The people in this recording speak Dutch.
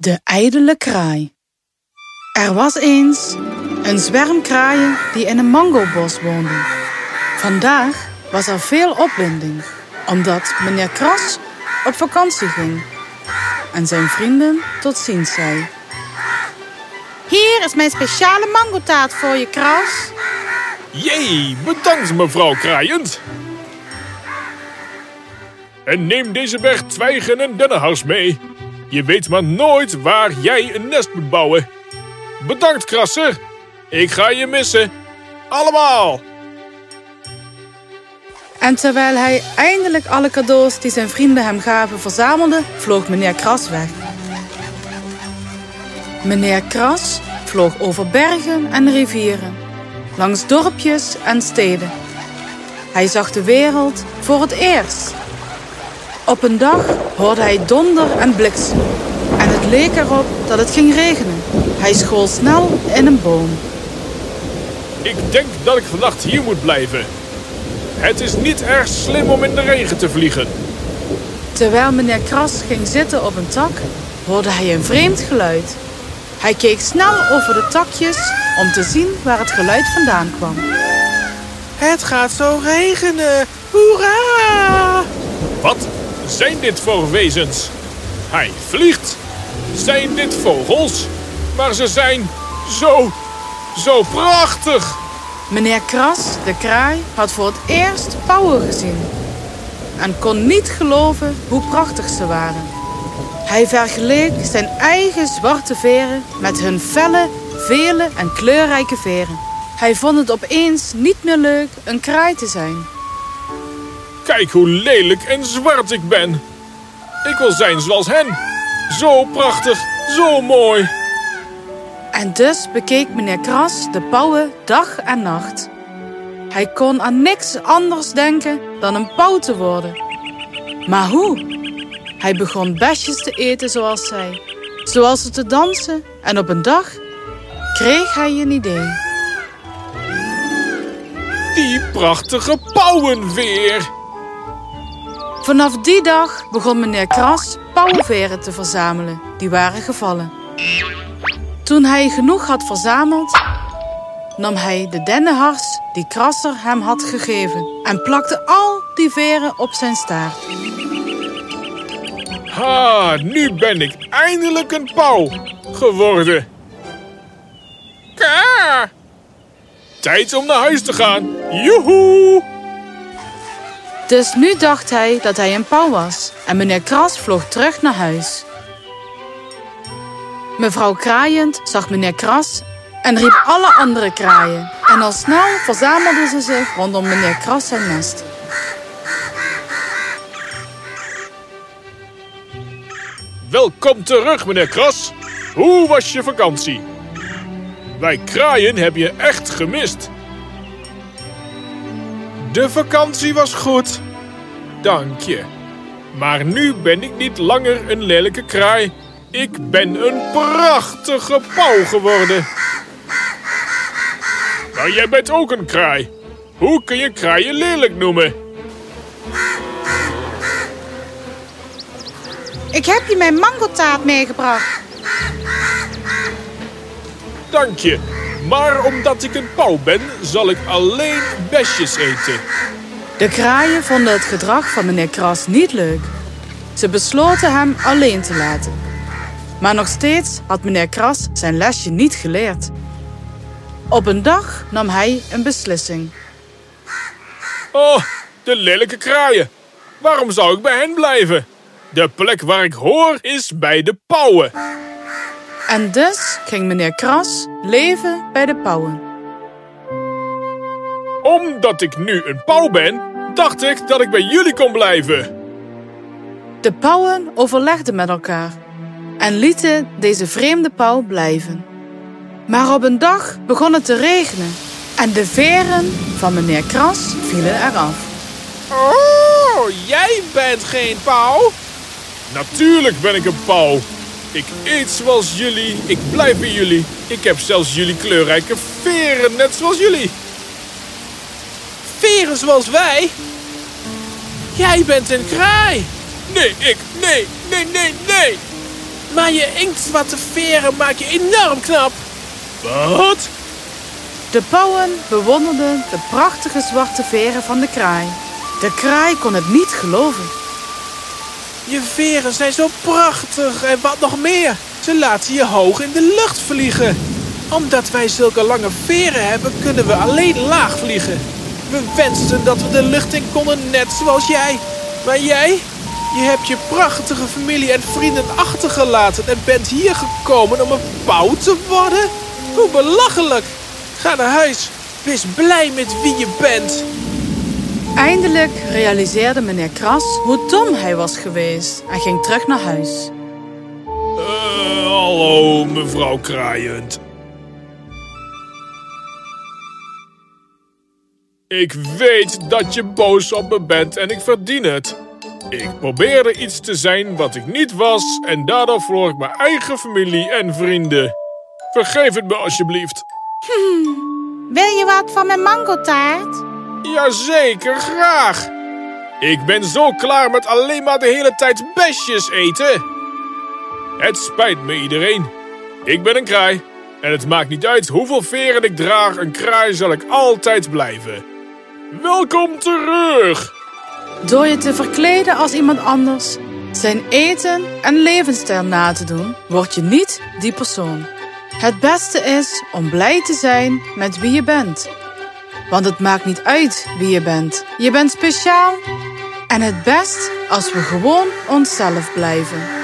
De ijdele kraai. Er was eens een zwerm kraaien die in een mangobos woonden. Vandaag was er veel opwinding, omdat meneer Kras op vakantie ging en zijn vrienden tot ziens zei. Hier is mijn speciale mangotaart voor je, Kras. Jee, bedankt mevrouw Kraaiend. En neem deze berg twijgen en dennenhars mee. Je weet maar nooit waar jij een nest moet bouwen. Bedankt, Krasser. Ik ga je missen. Allemaal. En terwijl hij eindelijk alle cadeaus die zijn vrienden hem gaven verzamelde, vloog meneer Kras weg. Meneer Kras vloog over bergen en rivieren, langs dorpjes en steden. Hij zag de wereld voor het eerst. Op een dag hoorde hij donder en bliksem en het leek erop dat het ging regenen. Hij school snel in een boom. Ik denk dat ik vannacht hier moet blijven. Het is niet erg slim om in de regen te vliegen. Terwijl meneer Kras ging zitten op een tak, hoorde hij een vreemd geluid. Hij keek snel over de takjes om te zien waar het geluid vandaan kwam. Het gaat zo regenen. Hoera! Wat zijn dit voor wezens? Hij vliegt. Zijn dit vogels? Maar ze zijn zo, zo prachtig. Meneer Kras, de kraai, had voor het eerst pauwen gezien. En kon niet geloven hoe prachtig ze waren. Hij vergeleek zijn eigen zwarte veren met hun felle, vele en kleurrijke veren. Hij vond het opeens niet meer leuk een kraai te zijn. Kijk hoe lelijk en zwart ik ben. Ik wil zijn zoals hen. Zo prachtig, zo mooi. En dus bekeek meneer Kras de pauwen dag en nacht. Hij kon aan niks anders denken dan een pauw te worden. Maar hoe? Hij begon besjes te eten zoals zij, zoals ze te dansen en op een dag kreeg hij een idee. Die prachtige pauwen weer. Vanaf die dag begon meneer Kras pauwenveren te verzamelen, die waren gevallen. Toen hij genoeg had verzameld, nam hij de dennenhars die Krasser hem had gegeven en plakte al die veren op zijn staart. Ha, nu ben ik eindelijk een pauw geworden. Ka! Tijd om naar huis te gaan. Joehoe! Dus nu dacht hij dat hij een pauw was en meneer Kras vloog terug naar huis. Mevrouw Kraaiend zag meneer Kras en riep alle andere kraaien. En al snel verzamelden ze zich rondom meneer Kras zijn nest. Welkom terug, meneer Kras. Hoe was je vakantie? Wij kraaien hebben je echt gemist. De vakantie was goed. Dank je. Maar nu ben ik niet langer een lelijke kraai. Ik ben een prachtige pauw geworden. Maar jij bent ook een kraai. Hoe kun je kraaien lelijk noemen? Ik heb je mijn mangotaart meegebracht. Dank je. Maar omdat ik een pauw ben, zal ik alleen besjes eten. De kraaien vonden het gedrag van meneer Kras niet leuk. Ze besloten hem alleen te laten. Maar nog steeds had meneer Kras zijn lesje niet geleerd. Op een dag nam hij een beslissing. Oh, de lelijke kraaien. Waarom zou ik bij hen blijven? De plek waar ik hoor is bij de pauwen. En dus ging meneer Kras leven bij de pauwen. Omdat ik nu een pauw ben, dacht ik dat ik bij jullie kon blijven. De pauwen overlegden met elkaar en lieten deze vreemde pauw blijven. Maar op een dag begon het te regenen en de veren van meneer Kras vielen eraf. Oh, jij bent geen pauw? Natuurlijk ben ik een pauw. Ik eet zoals jullie, ik blijf bij jullie. Ik heb zelfs jullie kleurrijke veren, net zoals jullie. Veren zoals wij? Jij bent een kraai. Nee, ik, nee, nee, nee, nee. Maar je inktzwarte veren maak je enorm knap. Wat? De pauwen bewonderden de prachtige zwarte veren van de kraai. De kraai kon het niet geloven. Je veren zijn zo prachtig en wat nog meer. Ze laten je hoog in de lucht vliegen. Omdat wij zulke lange veren hebben, kunnen we alleen laag vliegen. We wensten dat we de lucht in konden, net zoals jij. Maar jij, je hebt je prachtige familie en vrienden achtergelaten en bent hier gekomen om een pauw te worden? Hoe belachelijk! Ga naar huis. Wees blij met wie je bent. Eindelijk realiseerde meneer Kras hoe dom hij was geweest en ging terug naar huis. Eh, hallo, mevrouw Kraaiend. Ik weet dat je boos op me bent en ik verdien het. Ik probeerde iets te zijn wat ik niet was en daardoor verloor ik mijn eigen familie en vrienden. Vergeef het me alsjeblieft. Wil je wat van mijn mangotaart? Jazeker, graag. Ik ben zo klaar met alleen maar de hele tijd besjes eten. Het spijt me iedereen. Ik ben een kraai. En het maakt niet uit hoeveel veren ik draag, een kraai zal ik altijd blijven. Welkom terug! Door je te verkleden als iemand anders, zijn eten en levensstijl na te doen, word je niet die persoon. Het beste is om blij te zijn met wie je bent. Want het maakt niet uit wie je bent. Je bent speciaal. En het best als we gewoon onszelf blijven.